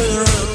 will